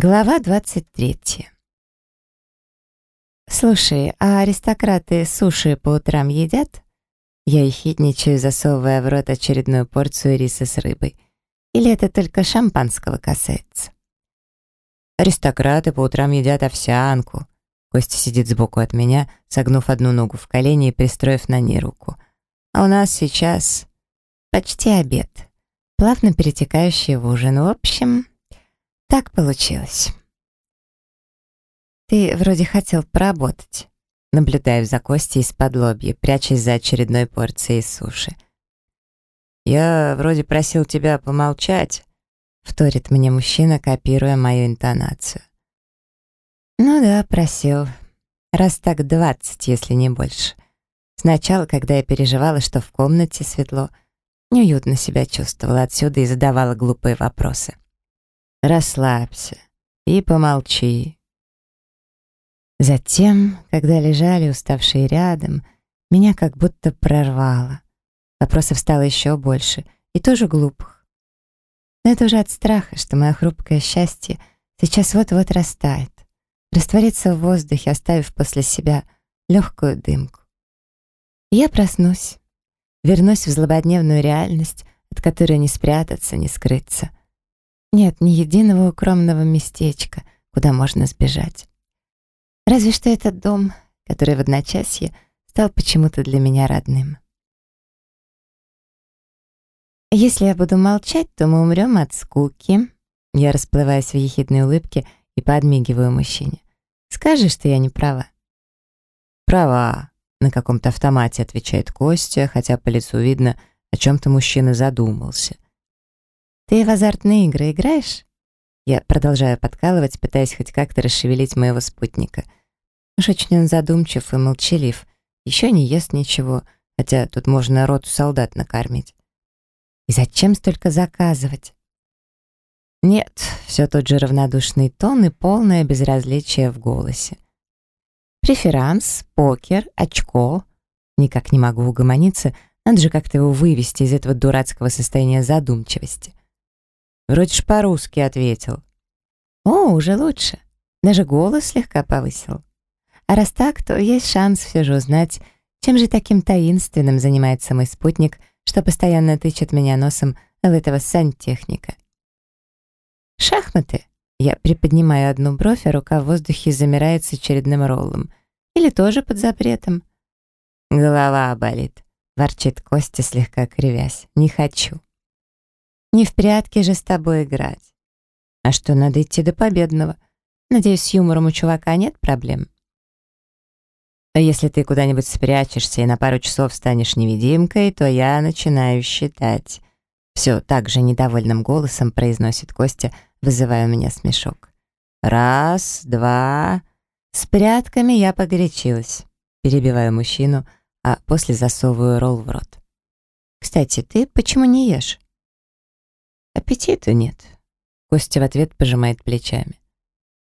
Глава 23. «Слушай, а аристократы суши по утрам едят?» Я ехидничаю, засовывая в рот очередную порцию риса с рыбой. Или это только шампанского касается? Аристократы по утрам едят овсянку. Костя сидит сбоку от меня, согнув одну ногу в колени и пристроив на ней руку. А у нас сейчас почти обед, плавно перетекающий в ужин. В общем, так получилось. Ты вроде хотел поработать, наблюдая за Костей из-под лобья, прячась за очередной порцией суши. «Я вроде просил тебя помолчать», — вторит мне мужчина, копируя мою интонацию. «Ну да, просил. Раз так двадцать, если не больше. Сначала, когда я переживала, что в комнате светло, неуютно себя чувствовала отсюда и задавала глупые вопросы. Расслабься и помолчи. Затем, когда лежали уставшие рядом, меня как будто прорвало. Вопросов стало еще больше, и тоже глупых. Но это уже от страха, что мое хрупкое счастье сейчас вот-вот растает, растворится в воздухе, оставив после себя легкую дымку. Я проснусь, вернусь в злободневную реальность, от которой не спрятаться, не скрыться. Нет ни единого укромного местечка, куда можно сбежать. Разве что этот дом, который в одночасье стал почему-то для меня родным. Если я буду молчать, то мы умрем от скуки. Я расплываюсь в ехидной улыбке и подмигиваю мужчине. Скажи, что я не права. Права. На каком-то автомате отвечает Костя, хотя по лицу видно, о чем-то мужчина задумался. «Ты в азартные игры играешь?» Я продолжаю подкалывать, пытаясь хоть как-то расшевелить моего спутника. Уж очень он задумчив и молчалив. Еще не ест ничего, хотя тут можно роту солдат накормить. И зачем столько заказывать? Нет, все тот же равнодушный тон и полное безразличие в голосе. Преферанс, покер, очко. Никак не могу угомониться, надо же как-то его вывести из этого дурацкого состояния задумчивости. Вроде ж по-русски ответил. О, уже лучше. Даже голос слегка повысил. А раз так, то есть шанс все же узнать, чем же таким таинственным занимается мой спутник, что постоянно тычет меня носом в этого сантехника. Шахматы. Я приподнимаю одну бровь, а рука в воздухе замирает с очередным роллом. Или тоже под запретом. Голова болит. Ворчит Костя, слегка кривясь. Не хочу. Не в прятки же с тобой играть. А что, надо идти до победного. Надеюсь, с юмором у чувака нет проблем. А если ты куда-нибудь спрячешься и на пару часов станешь невидимкой, то я начинаю считать. Все так же недовольным голосом произносит Костя, вызывая у меня смешок. Раз, два... С прятками я погорячилась. Перебиваю мужчину, а после засовываю ролл в рот. Кстати, ты почему не ешь? Аппетита нет. Костя в ответ пожимает плечами.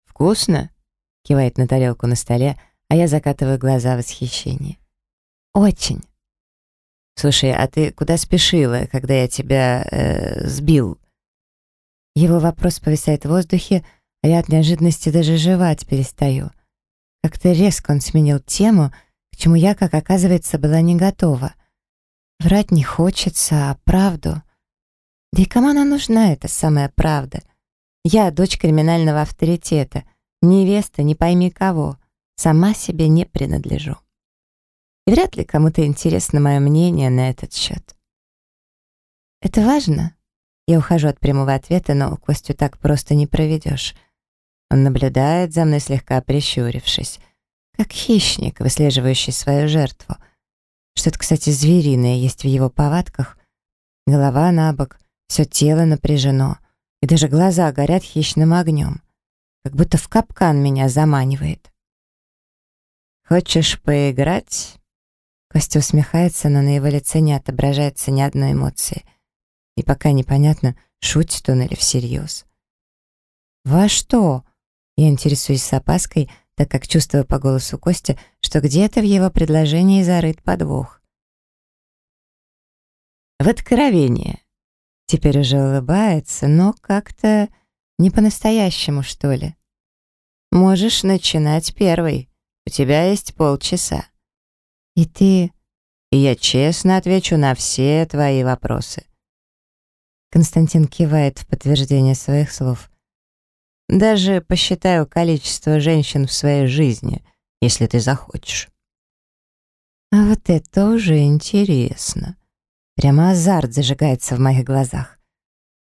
«Вкусно?» — кивает на тарелку на столе, а я закатываю глаза в восхищении. «Очень». «Слушай, а ты куда спешила, когда я тебя э, сбил?» Его вопрос повисает в воздухе, а я от неожиданности даже жевать перестаю. Как-то резко он сменил тему, к чему я, как оказывается, была не готова. Врать не хочется, а правду... Да и кому она нужна, эта самая правда? Я дочь криминального авторитета, невеста не пойми кого, сама себе не принадлежу. И вряд ли кому-то интересно мое мнение на этот счет. Это важно? Я ухожу от прямого ответа, но Костю так просто не проведешь. Он наблюдает за мной, слегка прищурившись, как хищник, выслеживающий свою жертву. Что-то, кстати, звериное есть в его повадках. Голова на бок — все тело напряжено, и даже глаза горят хищным огнем, как будто в капкан меня заманивает. «Хочешь поиграть?» Костя усмехается, но на его лице не отображается ни одной эмоции. И пока непонятно, шутит он или всерьез. «Во что?» Я интересуюсь с опаской, так как чувствую по голосу Костя, что где-то в его предложении зарыт подвох. «В откровение», Теперь уже улыбается, но как-то Не по-настоящему, что ли? Можешь начинать первый. У тебя есть полчаса. И ты... И я честно отвечу на все твои вопросы. Константин кивает в подтверждение своих слов. Даже посчитаю количество женщин в своей жизни, если ты захочешь. А вот это уже интересно. Прямо азарт зажигается в моих глазах.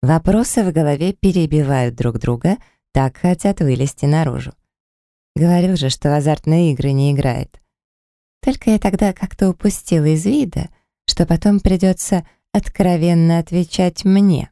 Вопросы в голове перебивают друг друга, так хотят вылезти наружу. Говорил же, что в азартные игры не играет. Только я тогда как-то упустила из вида, что потом придется откровенно отвечать мне.